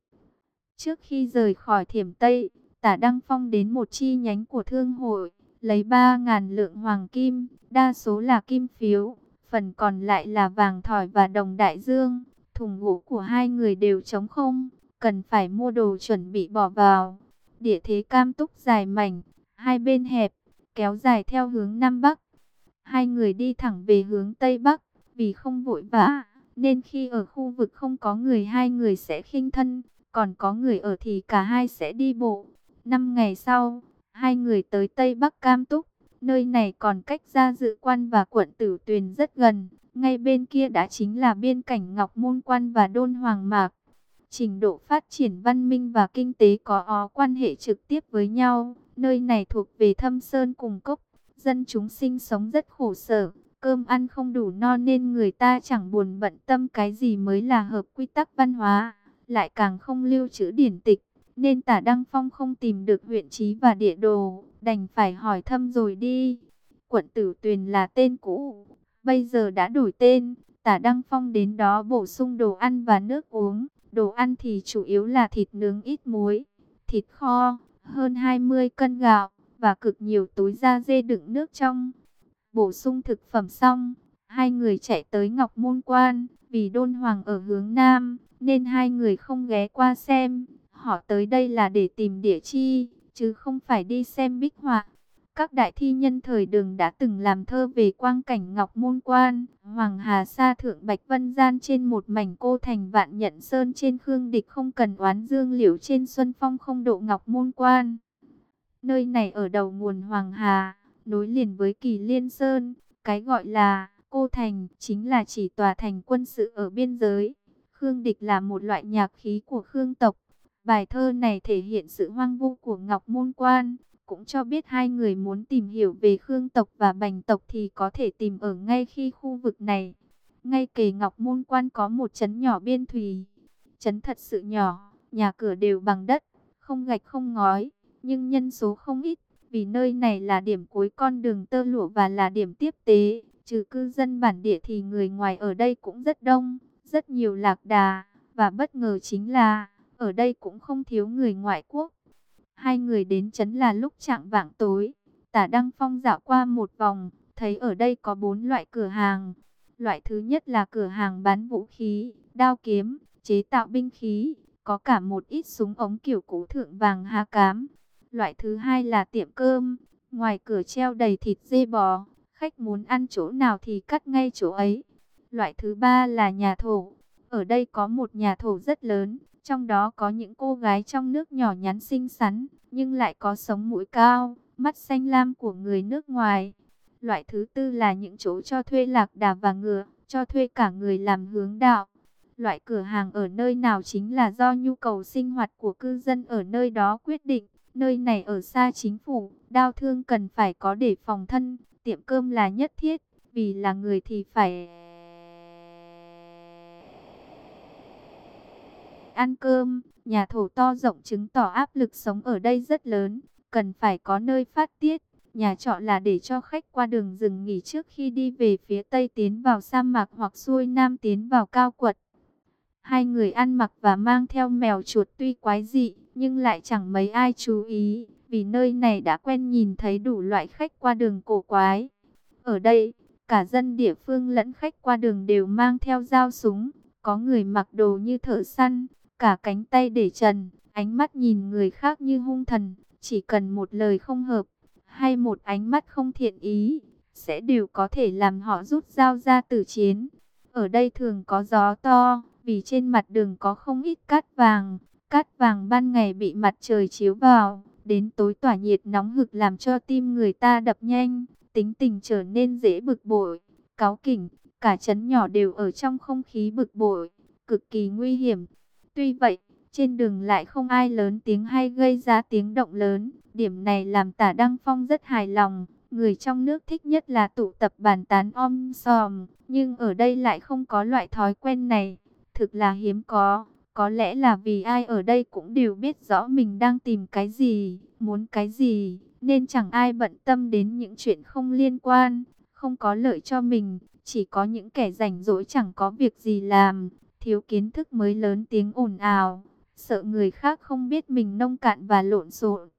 Trước khi rời khỏi thiểm Tây, tả Đăng Phong đến một chi nhánh của thương hội, lấy 3.000 lượng hoàng kim, đa số là kim phiếu, phần còn lại là vàng thỏi và đồng đại dương. Thùng gỗ của hai người đều trống không, cần phải mua đồ chuẩn bị bỏ vào. Địa thế cam túc dài mảnh, hai bên hẹp, kéo dài theo hướng Nam Bắc. Hai người đi thẳng về hướng Tây Bắc, vì không vội vã, nên khi ở khu vực không có người hai người sẽ khinh thân, còn có người ở thì cả hai sẽ đi bộ. Năm ngày sau, Hai người tới Tây Bắc Cam Túc, nơi này còn cách ra dự quan và quận Tử Tuyền rất gần. Ngay bên kia đã chính là biên cảnh Ngọc Môn Quan và Đôn Hoàng Mạc. Trình độ phát triển văn minh và kinh tế có ó quan hệ trực tiếp với nhau. Nơi này thuộc về thâm sơn cùng cốc. Dân chúng sinh sống rất khổ sở. Cơm ăn không đủ no nên người ta chẳng buồn bận tâm cái gì mới là hợp quy tắc văn hóa. Lại càng không lưu trữ điển tịch. Nên tả Đăng Phong không tìm được huyện trí và địa đồ. Đành phải hỏi thăm rồi đi. Quận Tử Tuyền là tên cũ. Bây giờ đã đổi tên. Tả Đăng Phong đến đó bổ sung đồ ăn và nước uống. Đồ ăn thì chủ yếu là thịt nướng ít muối, thịt kho, hơn 20 cân gạo và cực nhiều túi da dê đựng nước trong. Bổ sung thực phẩm xong, hai người chạy tới Ngọc Môn Quan, vì Đôn Hoàng ở hướng Nam, nên hai người không ghé qua xem. Họ tới đây là để tìm địa chi, chứ không phải đi xem bích họa. Các đại thi nhân thời đường đã từng làm thơ về quang cảnh Ngọc Môn Quan, Hoàng Hà Sa Thượng Bạch Vân Gian trên một mảnh cô thành vạn nhận sơn trên Khương Địch không cần oán dương liễu trên Xuân Phong không độ Ngọc Môn Quan. Nơi này ở đầu nguồn Hoàng Hà, nối liền với Kỳ Liên Sơn, cái gọi là cô thành chính là chỉ tòa thành quân sự ở biên giới. Khương Địch là một loại nhạc khí của Khương tộc. Bài thơ này thể hiện sự hoang vu của Ngọc Môn Quan, cũng cho biết hai người muốn tìm hiểu về Khương tộc và Bành tộc thì có thể tìm ở ngay khi khu vực này. Ngay kề Ngọc Môn Quan có một trấn nhỏ biên thùy. Trấn thật sự nhỏ, nhà cửa đều bằng đất, không gạch không ngói, nhưng nhân số không ít, vì nơi này là điểm cuối con đường tơ lụa và là điểm tiếp tế. Trừ cư dân bản địa thì người ngoài ở đây cũng rất đông, rất nhiều lạc đà, và bất ngờ chính là, ở đây cũng không thiếu người ngoại quốc. Hai người đến chấn là lúc trạng vạng tối. Tả Đăng Phong dạo qua một vòng, thấy ở đây có bốn loại cửa hàng. Loại thứ nhất là cửa hàng bán vũ khí, đao kiếm, chế tạo binh khí, có cả một ít súng ống kiểu cũ thượng vàng ha cám. Loại thứ hai là tiệm cơm, ngoài cửa treo đầy thịt dê bò, khách muốn ăn chỗ nào thì cắt ngay chỗ ấy. Loại thứ ba là nhà thổ, ở đây có một nhà thổ rất lớn, trong đó có những cô gái trong nước nhỏ nhắn xinh xắn, nhưng lại có sống mũi cao, mắt xanh lam của người nước ngoài. Loại thứ tư là những chỗ cho thuê lạc đà và ngựa, cho thuê cả người làm hướng đạo. Loại cửa hàng ở nơi nào chính là do nhu cầu sinh hoạt của cư dân ở nơi đó quyết định. Nơi này ở xa chính phủ, đau thương cần phải có để phòng thân, tiệm cơm là nhất thiết, vì là người thì phải... ăn cơm. Nhà thổ to rộng chứng tỏ áp lực sống ở đây rất lớn, cần phải có nơi phát tiết. Nhà trọ là để cho khách qua đường rừng nghỉ trước khi đi về phía tây tiến vào sa mạc hoặc xuôi nam tiến vào cao quật. Hai người ăn mặc và mang theo mèo chuột tuy quái dị, nhưng lại chẳng mấy ai chú ý, vì nơi này đã quen nhìn thấy đủ loại khách qua đường cổ quái. Ở đây, cả dân địa phương lẫn khách qua đường đều mang theo dao súng, có người mặc đồ như thợ săn, cả cánh tay để trần, ánh mắt nhìn người khác như hung thần, chỉ cần một lời không hợp, hay một ánh mắt không thiện ý, sẽ đều có thể làm họ rút dao ra tử chiến. Ở đây thường có gió to, vì trên mặt đường có không ít cát vàng, cát vàng ban ngày bị mặt trời chiếu vào, đến tối tỏa nhiệt nóng hực làm cho tim người ta đập nhanh, tính tình trở nên dễ bực bội, cáo kỉnh, cả chấn nhỏ đều ở trong không khí bực bội, cực kỳ nguy hiểm. Tuy vậy, trên đường lại không ai lớn tiếng hay gây ra tiếng động lớn. Điểm này làm tả Đăng Phong rất hài lòng. Người trong nước thích nhất là tụ tập bàn tán om sòm. Nhưng ở đây lại không có loại thói quen này. Thực là hiếm có. Có lẽ là vì ai ở đây cũng đều biết rõ mình đang tìm cái gì, muốn cái gì. Nên chẳng ai bận tâm đến những chuyện không liên quan, không có lợi cho mình. Chỉ có những kẻ rảnh rỗi chẳng có việc gì làm, thiếu kiến thức mới lớn tiếng ồn ào, sợ người khác không biết mình nông cạn và lộn xộn.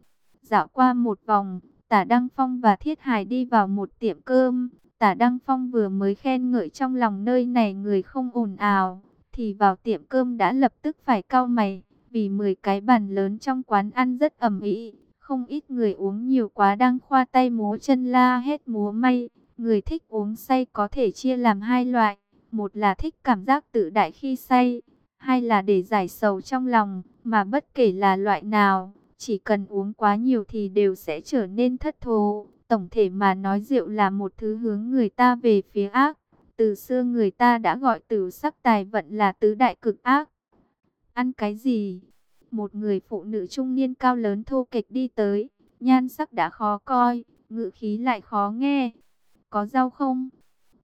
Dạo qua một vòng, Tả Đăng Phong và Thiết Hải đi vào một tiệm cơm. Tả Đăng Phong vừa mới khen ngợi trong lòng nơi này người không ồn ào, thì vào tiệm cơm đã lập tức phải cau mày, vì 10 cái bàn lớn trong quán ăn rất ẩm ĩ, không ít người uống nhiều quá đang khoa tay múa chân la hết múa may. Người thích uống say có thể chia làm hai loại, một là thích cảm giác tự đại khi say, hai là để giải sầu trong lòng, mà bất kể là loại nào, chỉ cần uống quá nhiều thì đều sẽ trở nên thất thố. Tổng thể mà nói rượu là một thứ hướng người ta về phía ác. Từ xưa người ta đã gọi từ sắc tài vận là tứ đại cực ác. ăn cái gì? Một người phụ nữ trung niên cao lớn thô kệch đi tới, nhan sắc đã khó coi, ngữ khí lại khó nghe. Có rau không?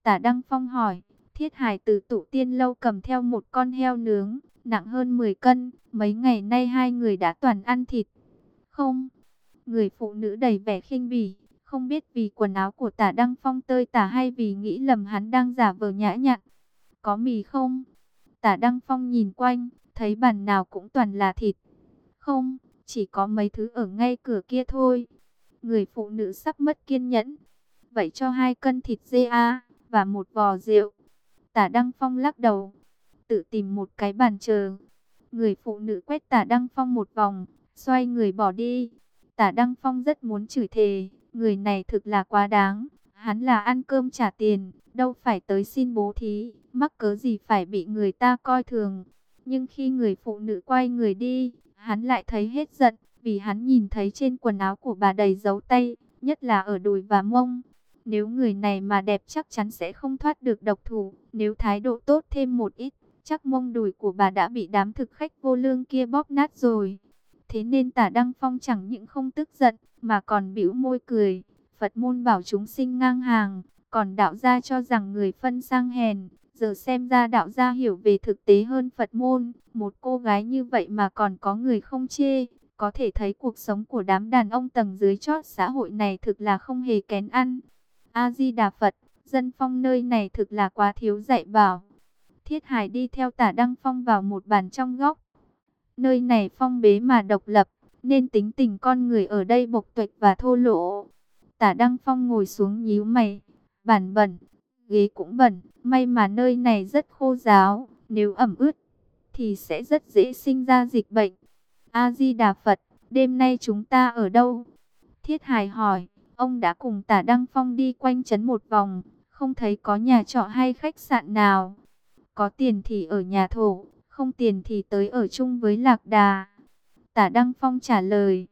Tả Đăng Phong hỏi, thiết hải từ tụ tiên lâu cầm theo một con heo nướng, nặng hơn 10 cân, mấy ngày nay hai người đã toàn ăn thịt. Không, người phụ nữ đầy vẻ khinh bỉ, không biết vì quần áo của tả Đăng Phong tơi tả hay vì nghĩ lầm hắn đang giả vờ nhã nhặn. Có mì không? Tả Đăng Phong nhìn quanh, thấy bàn nào cũng toàn là thịt. Không, chỉ có mấy thứ ở ngay cửa kia thôi. Người phụ nữ sắp mất kiên nhẫn. Vậy cho hai cân thịt dê a và một vò rượu. Tả Đăng Phong lắc đầu, tự tìm một cái bàn chờ. Người phụ nữ quét tả Đăng Phong một vòng, xoay người bỏ đi. Tả Đăng Phong rất muốn chửi thề, người này thực là quá đáng. Hắn là ăn cơm trả tiền, đâu phải tới xin bố thí, mắc cớ gì phải bị người ta coi thường. Nhưng khi người phụ nữ quay người đi, hắn lại thấy hết giận, vì hắn nhìn thấy trên quần áo của bà đầy dấu tay, nhất là ở đùi và mông. Nếu người này mà đẹp chắc chắn sẽ không thoát được độc thủ, nếu thái độ tốt thêm một ít, chắc mông đùi của bà đã bị đám thực khách vô lương kia bóp nát rồi. Thế nên tả Đăng Phong chẳng những không tức giận, mà còn bĩu môi cười. Phật môn bảo chúng sinh ngang hàng, còn đạo gia cho rằng người phân sang hèn. Giờ xem ra đạo gia hiểu về thực tế hơn Phật môn, một cô gái như vậy mà còn có người không chê. Có thể thấy cuộc sống của đám đàn ông tầng dưới chót xã hội này thực là không hề kén ăn. A-di-đà Phật, dân phong nơi này thực là quá thiếu dạy bảo. Thiết Hải đi theo tả Đăng Phong vào một bàn trong góc. Nơi này phong bế mà độc lập, nên tính tình con người ở đây bộc tuệch và thô lỗ. Tả Đăng Phong ngồi xuống nhíu mày, bàn bẩn, ghế cũng bẩn, may mà nơi này rất khô giáo, nếu ẩm ướt thì sẽ rất dễ sinh ra dịch bệnh. A-di-đà Phật, đêm nay chúng ta ở đâu? Thiết Hải hỏi, ông đã cùng tả Đăng Phong đi quanh trấn một vòng, không thấy có nhà trọ hay khách sạn nào. Có tiền thì ở nhà thổ, không tiền thì tới ở chung với Lạc Đà. Tả Đăng Phong trả lời,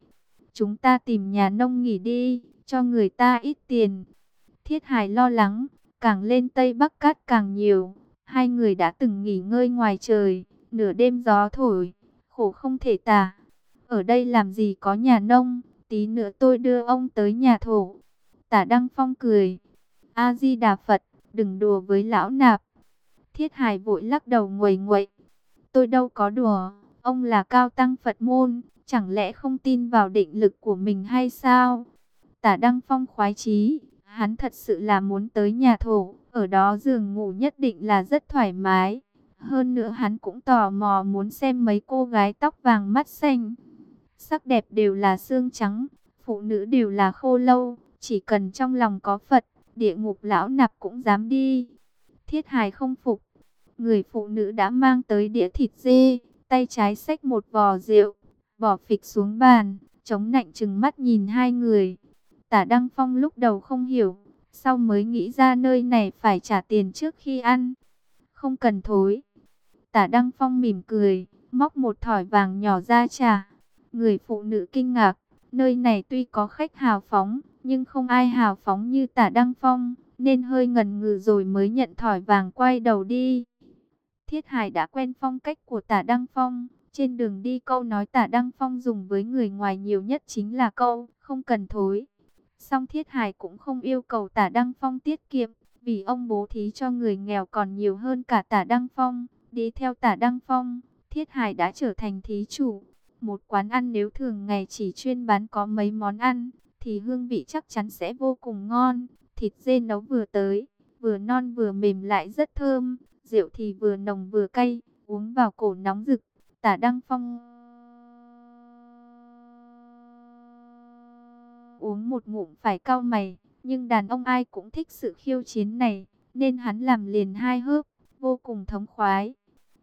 chúng ta tìm nhà nông nghỉ đi, cho người ta ít tiền. Thiết Hải lo lắng, càng lên Tây Bắc Cát càng nhiều. Hai người đã từng nghỉ ngơi ngoài trời, nửa đêm gió thổi, khổ không thể tả. Ở đây làm gì có nhà nông, tí nữa tôi đưa ông tới nhà thổ. Tả Đăng Phong cười, A-di-đà Phật, đừng đùa với lão nạp. Thiết Hải vội lắc đầu nguầy nguậy. Tôi đâu có đùa, ông là cao tăng Phật môn, chẳng lẽ không tin vào định lực của mình hay sao? Tả Đăng Phong khoái chí, hắn thật sự là muốn tới nhà thổ, ở đó giường ngủ nhất định là rất thoải mái. Hơn nữa hắn cũng tò mò muốn xem mấy cô gái tóc vàng mắt xanh. Sắc đẹp đều là xương trắng, phụ nữ đều là khô lâu, chỉ cần trong lòng có Phật, địa ngục lão nạp cũng dám đi. Thiết hài không phục, người phụ nữ đã mang tới đĩa thịt dê, tay trái xách một vò rượu, bỏ phịch xuống bàn, chống nạnh chừng mắt nhìn hai người. Tả Đăng Phong lúc đầu không hiểu, sau mới nghĩ ra nơi này phải trả tiền trước khi ăn. Không cần thối. Tả Đăng Phong mỉm cười, móc một thỏi vàng nhỏ ra trả. Người phụ nữ kinh ngạc, nơi này tuy có khách hào phóng, nhưng không ai hào phóng như tả Đăng Phong, nên hơi ngần ngừ rồi mới nhận thỏi vàng quay đầu đi. Thiết Hải đã quen phong cách của tả Đăng Phong, trên đường đi câu nói tả Đăng Phong dùng với người ngoài nhiều nhất chính là câu, không cần thối. Song Thiết Hải cũng không yêu cầu tả Đăng Phong tiết kiệm, vì ông bố thí cho người nghèo còn nhiều hơn cả tả Đăng Phong. Đi theo tả Đăng Phong, Thiết Hải đã trở thành thí chủ. Một quán ăn nếu thường ngày chỉ chuyên bán có mấy món ăn, thì hương vị chắc chắn sẽ vô cùng ngon. Thịt dê nấu vừa tới, vừa non vừa mềm lại rất thơm. Rượu thì vừa nồng vừa cay, uống vào cổ nóng rực. Tả Đăng Phong uống một ngụm phải cao mày, nhưng đàn ông ai cũng thích sự khiêu chiến này, nên hắn làm liền hai hớp, vô cùng thống khoái.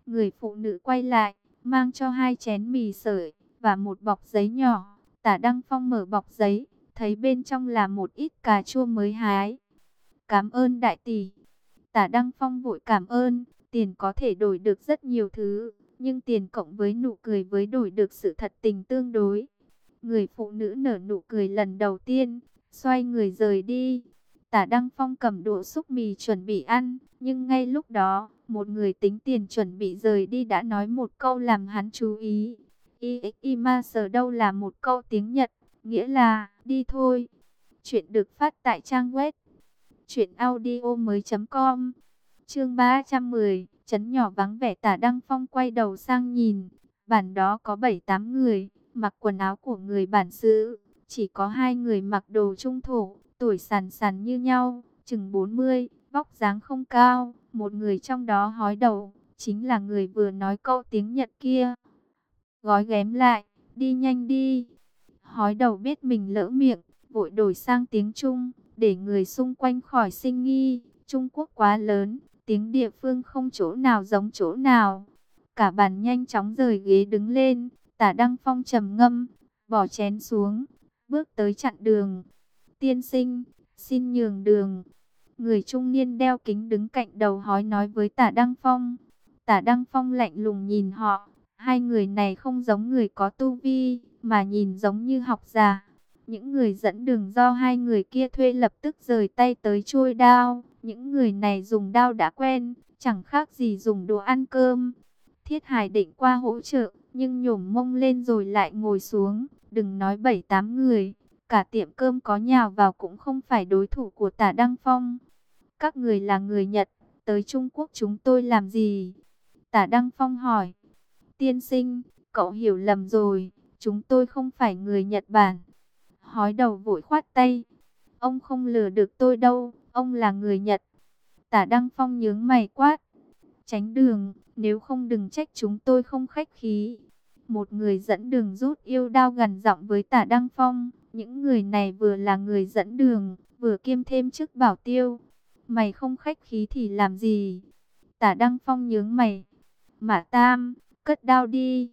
Người phụ nữ quay lại, mang cho hai chén mì sợi và một bọc giấy nhỏ. Tả Đăng Phong mở bọc giấy, thấy bên trong là một ít cà chua mới hái. Cảm ơn đại tỷ. Tả Đăng Phong vội cảm ơn, tiền có thể đổi được rất nhiều thứ, nhưng tiền cộng với nụ cười với đổi được sự thật tình tương đối. Người phụ nữ nở nụ cười lần đầu tiên, xoay người rời đi. Tả Đăng Phong cầm đũa xúc mì chuẩn bị ăn, nhưng ngay lúc đó, một người tính tiền chuẩn bị rời đi đã nói một câu làm hắn chú ý. Iima sở đâu là một câu tiếng Nhật, nghĩa là đi thôi. Chuyện được phát tại trang web truyệnaudiomoi.com. Chương 310, chấn nhỏ vắng vẻ Tả Đăng Phong quay đầu sang nhìn, bản đó có 7-8 người, mặc quần áo của người bản xứ, chỉ có hai người mặc đồ trung thổ, tuổi sàn sàn như nhau, chừng 40, vóc dáng không cao, một người trong đó hói đầu, chính là người vừa nói câu tiếng Nhật kia. Gói ghém lại, đi nhanh đi. Hói đầu biết mình lỡ miệng, vội đổi sang tiếng Trung, để người xung quanh khỏi sinh nghi. Trung Quốc quá lớn, tiếng địa phương không chỗ nào giống chỗ nào. Cả bàn nhanh chóng rời ghế đứng lên, tả Đăng Phong trầm ngâm, bỏ chén xuống, bước tới chặn đường. Tiên sinh, xin nhường đường. Người trung niên đeo kính đứng cạnh đầu hói nói với tả Đăng Phong. Tả Đăng Phong lạnh lùng nhìn họ. Hai người này không giống người có tu vi, mà nhìn giống như học giả. Những người dẫn đường do hai người kia thuê lập tức rời tay tới chui đao. Những người này dùng đao đã quen, chẳng khác gì dùng đồ ăn cơm. Thiết Hải định qua hỗ trợ, nhưng nhổm mông lên rồi lại ngồi xuống. Đừng nói bảy tám người, cả tiệm cơm có nhào vào cũng không phải đối thủ của tả Đăng Phong. Các người là người Nhật, tới Trung Quốc chúng tôi làm gì? Tả Đăng Phong hỏi. Tiên sinh, cậu hiểu lầm rồi, chúng tôi không phải người Nhật Bản. Hói đầu vội khoát tay. Ông không lừa được tôi đâu, ông là người Nhật. Tả Đăng Phong nhướng mày quát. Tránh đường, nếu không đừng trách chúng tôi không khách khí. Một người dẫn đường rút yêu đao gần giọng với tả Đăng Phong. Những người này vừa là người dẫn đường, vừa kiêm thêm chức bảo tiêu. Mày không khách khí thì làm gì? Tả Đăng Phong nhướng mày. Mã Tam, cất đao đi.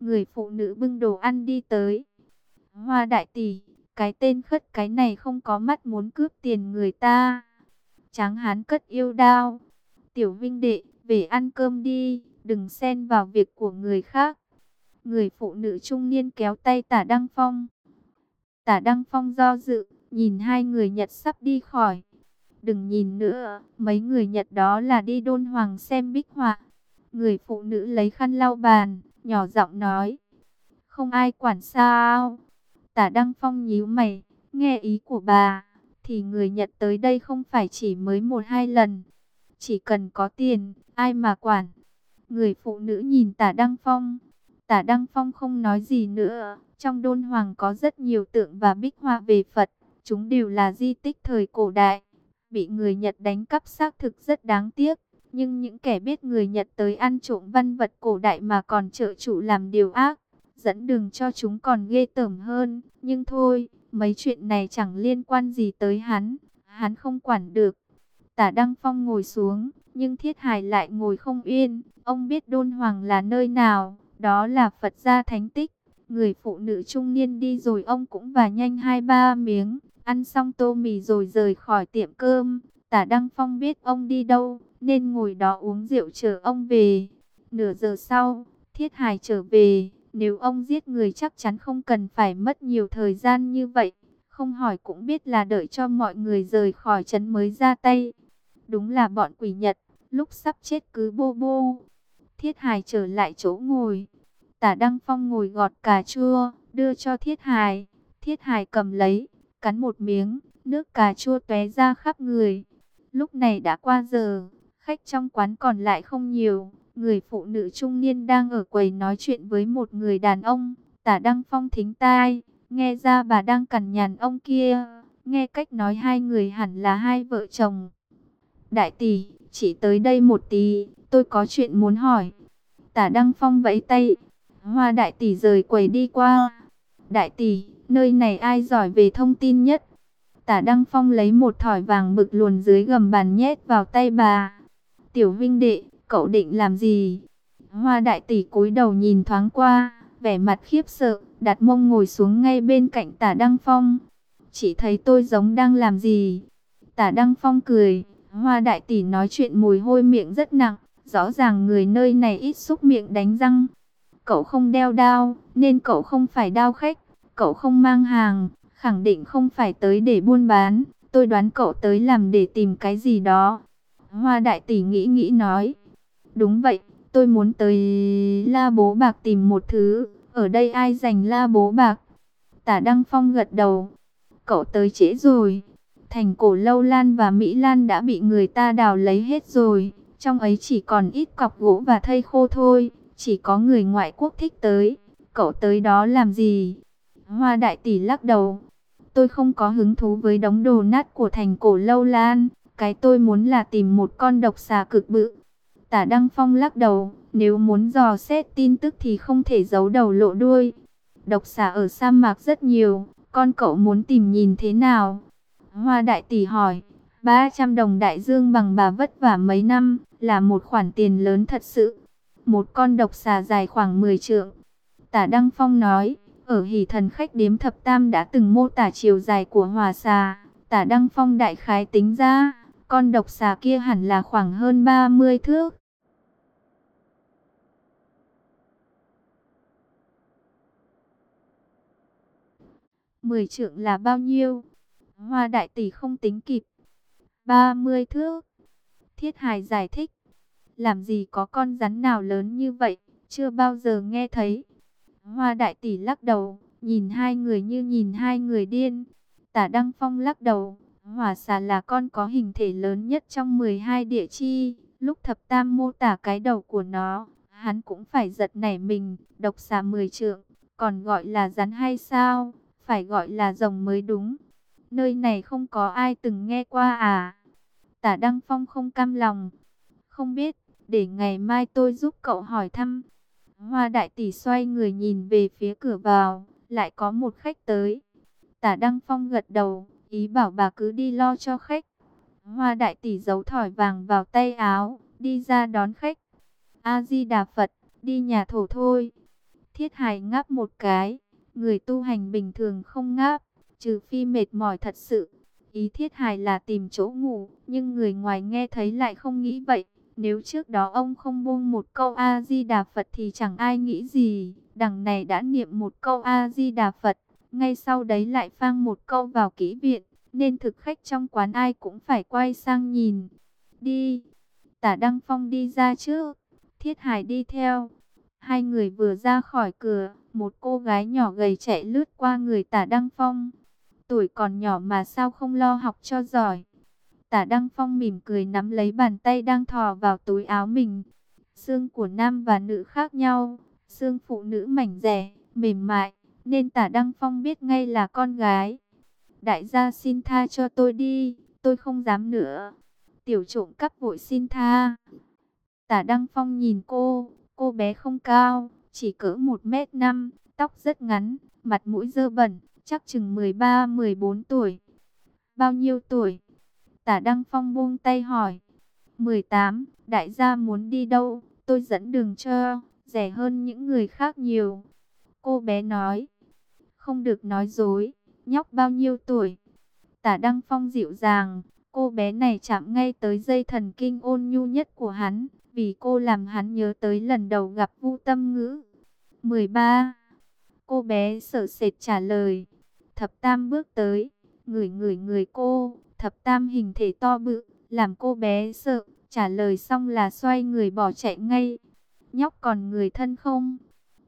Người phụ nữ bưng đồ ăn đi tới. Hoa đại tỷ, cái tên khất cái này không có mắt muốn cướp tiền người ta. Tráng hán cất yêu đao. Tiểu vinh đệ, về ăn cơm đi, đừng xen vào việc của người khác. Người phụ nữ trung niên kéo tay tả Đăng Phong. Tả Đăng Phong do dự, nhìn hai người Nhật sắp đi khỏi. Đừng nhìn nữa, mấy người Nhật đó là đi đôn hoàng xem bích họa. Người phụ nữ lấy khăn lau bàn, nhỏ giọng nói. Không ai quản sao. Tả Đăng Phong nhíu mày, nghe ý của bà, thì người Nhật tới đây không phải chỉ mới một hai lần. Chỉ cần có tiền, ai mà quản. Người phụ nữ nhìn tả Đăng Phong. Tả Đăng Phong không nói gì nữa. Trong đôn hoàng có rất nhiều tượng và bích hoa về Phật. Chúng đều là di tích thời cổ đại. Bị người Nhật đánh cắp xác thực rất đáng tiếc. Nhưng những kẻ biết người Nhật tới ăn trộm văn vật cổ đại mà còn trợ chủ làm điều ác, dẫn đường cho chúng còn ghê tởm hơn. Nhưng thôi, mấy chuyện này chẳng liên quan gì tới hắn, hắn không quản được. Tả Đăng Phong ngồi xuống, nhưng Thiết Hải lại ngồi không yên. Ông biết Đôn Hoàng là nơi nào, đó là Phật gia thánh tích. Người phụ nữ trung niên đi rồi ông cũng và nhanh hai ba miếng, ăn xong tô mì rồi rời khỏi tiệm cơm. Tả Đăng Phong biết ông đi đâu, nên ngồi đó uống rượu chờ ông về. Nửa giờ sau, Thiết Hải trở về, nếu ông giết người chắc chắn không cần phải mất nhiều thời gian như vậy. Không hỏi cũng biết là đợi cho mọi người rời khỏi trấn mới ra tay. Đúng là bọn quỷ Nhật, lúc sắp chết cứ bô bô. Thiết Hải trở lại chỗ ngồi. Tả Đăng Phong ngồi gọt cà chua, đưa cho Thiết Hải. Thiết Hải cầm lấy, cắn một miếng, nước cà chua tóe ra khắp người. Lúc này đã qua giờ, khách trong quán còn lại không nhiều. Người phụ nữ trung niên đang ở quầy nói chuyện với một người đàn ông. Tả Đăng Phong thính tai, nghe ra bà đang cằn nhằn ông kia. Nghe cách nói hai người hẳn là hai vợ chồng. Đại tỷ, chỉ tới đây một tí, tôi có chuyện muốn hỏi. Tả Đăng Phong vẫy tay, hoa đại tỷ rời quầy đi qua. Đại tỷ, nơi này ai giỏi về thông tin nhất? Tả Đăng Phong lấy một thỏi vàng mực luồn dưới gầm bàn nhét vào tay bà. Tiểu Vinh Đệ, cậu định làm gì? Hoa đại tỷ cúi đầu nhìn thoáng qua, vẻ mặt khiếp sợ, đặt mông ngồi xuống ngay bên cạnh tả Đăng Phong. Chỉ thấy tôi giống đang làm gì? Tả Đăng Phong cười, hoa đại tỷ nói chuyện mùi hôi miệng rất nặng, rõ ràng người nơi này ít xúc miệng đánh răng. Cậu không đeo đao, nên cậu không phải đao khách, cậu không mang hàng, khẳng định không phải tới để buôn bán. tôi đoán cậu tới làm để tìm cái gì đó. Hoa đại tỷ nghĩ nghĩ nói. Đúng vậy, tôi muốn tới la bố bạc tìm một thứ. Ở đây ai giành la bố bạc? Tả Đăng Phong gật đầu. Cậu tới trễ rồi. Thành cổ Lâu Lan và Mỹ Lan đã bị người ta đào lấy hết rồi. Trong ấy chỉ còn ít cọc gỗ và thây khô thôi. Chỉ có người ngoại quốc thích tới. Cậu tới đó làm gì? Hoa đại tỷ lắc đầu. Tôi không có hứng thú với đống đồ nát của thành cổ Lâu Lan. Cái tôi muốn là tìm một con độc xà cực bự. Tả Đăng Phong lắc đầu. Nếu muốn dò xét tin tức thì không thể giấu đầu lộ đuôi. Độc xà ở sa mạc rất nhiều. Con cậu muốn tìm nhìn thế nào? Hoa đại tỷ hỏi. 300 đồng đại dương bằng bà vất vả mấy năm là một khoản tiền lớn thật sự. Một con độc xà dài khoảng 10 trượng. Tả Đăng Phong nói, ở hỷ thần khách điếm thập tam đã từng mô tả chiều dài của hòa xà. Tả Đăng Phong đại khái tính ra, con độc xà kia hẳn là khoảng hơn 30 thước. Mười trượng là bao nhiêu? Hoa đại tỷ không tính kịp. 30 thước. Thiết hài giải thích. Làm gì có con rắn nào lớn như vậy, chưa bao giờ nghe thấy. Hoa đại tỷ lắc đầu, nhìn hai người như nhìn hai người điên. Tả Đăng Phong lắc đầu, hỏa xà là con có hình thể lớn nhất trong 12 địa chi. Lúc thập tam mô tả cái đầu của nó, hắn cũng phải giật nảy mình, độc xà 10 trượng, còn gọi là rắn hay sao? Phải gọi là rồng mới đúng. Nơi này không có ai từng nghe qua à? Tả Đăng Phong không cam lòng. Không biết, để ngày mai tôi giúp cậu hỏi thăm. Hoa đại tỷ xoay người nhìn về phía cửa vào, lại có một khách tới. Tả Đăng Phong gật đầu, ý bảo bà cứ đi lo cho khách. Hoa đại tỷ giấu thỏi vàng vào tay áo, đi ra đón khách. A-di-đà Phật, đi nhà thổ thôi. Thiết hài ngáp một cái, người tu hành bình thường không ngáp, trừ phi mệt mỏi thật sự. Ý thiết hài là tìm chỗ ngủ, nhưng người ngoài nghe thấy lại không nghĩ vậy. Nếu trước đó ông không buông một câu A-di-đà Phật thì chẳng ai nghĩ gì. Đằng này đã niệm một câu A-di-đà Phật, ngay sau đấy lại phang một câu vào kỹ viện. Nên thực khách trong quán ai cũng phải quay sang nhìn. Đi, tả Đăng Phong đi ra trước, Thiết Hải đi theo. Hai người vừa ra khỏi cửa, một cô gái nhỏ gầy chạy lướt qua người tả Đăng Phong. Tuổi còn nhỏ mà sao không lo học cho giỏi. Tả Đăng Phong mỉm cười nắm lấy bàn tay đang thò vào túi áo mình. Xương của nam và nữ khác nhau, xương phụ nữ mảnh rẻ, mềm mại, nên tả Đăng Phong biết ngay là con gái. Đại gia xin tha cho tôi đi, tôi không dám nữa. Tiểu trộm cắp vội xin tha. Tả Đăng Phong nhìn cô, cô bé không cao, chỉ cỡ 1 mét 5, tóc rất ngắn, mặt mũi dơ bẩn, chắc chừng 13-14 tuổi. Bao nhiêu tuổi? Tả Đăng Phong buông tay hỏi. 18, đại gia muốn đi đâu, tôi dẫn đường cho, rẻ hơn những người khác nhiều. Cô bé nói. Không được nói dối, nhóc bao nhiêu tuổi? Tả Đăng Phong dịu dàng, cô bé này chạm ngay tới dây thần kinh ôn nhu nhất của hắn, vì cô làm hắn nhớ tới lần đầu gặp Vu Tâm Ngữ. 13. Cô bé sợ sệt trả lời. Thập Tam bước tới, ngửi ngửi người cô, thập tam hình thể to bự, làm cô bé sợ, trả lời xong là xoay người bỏ chạy ngay. Nhóc còn người thân không?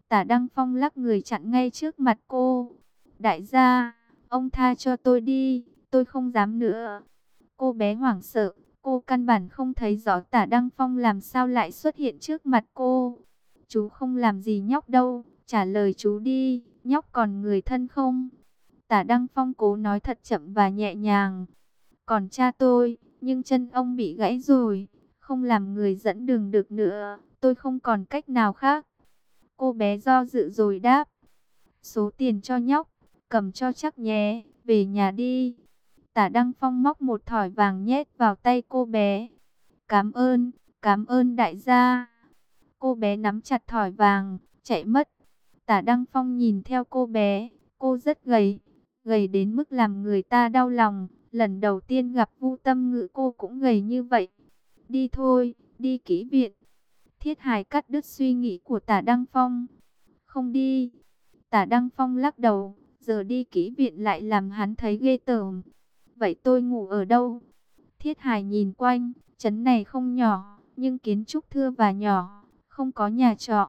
Tả Đăng Phong lắc người chặn ngay trước mặt cô. Đại gia, ông tha cho tôi đi, tôi không dám nữa. Cô bé hoảng sợ, cô căn bản không thấy rõ tả Đăng Phong làm sao lại xuất hiện trước mặt cô. Chú không làm gì nhóc đâu, trả lời chú đi, nhóc còn người thân không? Tả Đăng Phong cố nói thật chậm và nhẹ nhàng. Còn cha tôi, nhưng chân ông bị gãy rồi, không làm người dẫn đường được nữa, tôi không còn cách nào khác. Cô bé do dự rồi đáp, số tiền cho nhóc, cầm cho chắc nhé, về nhà đi. Tả Đăng Phong móc một thỏi vàng nhét vào tay cô bé. Cảm ơn, cảm ơn đại gia. Cô bé nắm chặt thỏi vàng, chạy mất. Tả Đăng Phong nhìn theo cô bé, cô rất gầy, gầy đến mức làm người ta đau lòng. Lần đầu tiên gặp Vu Tâm Ngữ cô cũng gầy như vậy. Đi thôi, đi kỹ viện. Thiết Hải cắt đứt suy nghĩ của Tả Đăng Phong. Không đi. Tả Đăng Phong lắc đầu, giờ đi kỹ viện lại làm hắn thấy ghê tởm. vậy tôi ngủ ở đâu? Thiết Hải nhìn quanh, trấn này không nhỏ, nhưng kiến trúc thưa và nhỏ, không có nhà trọ.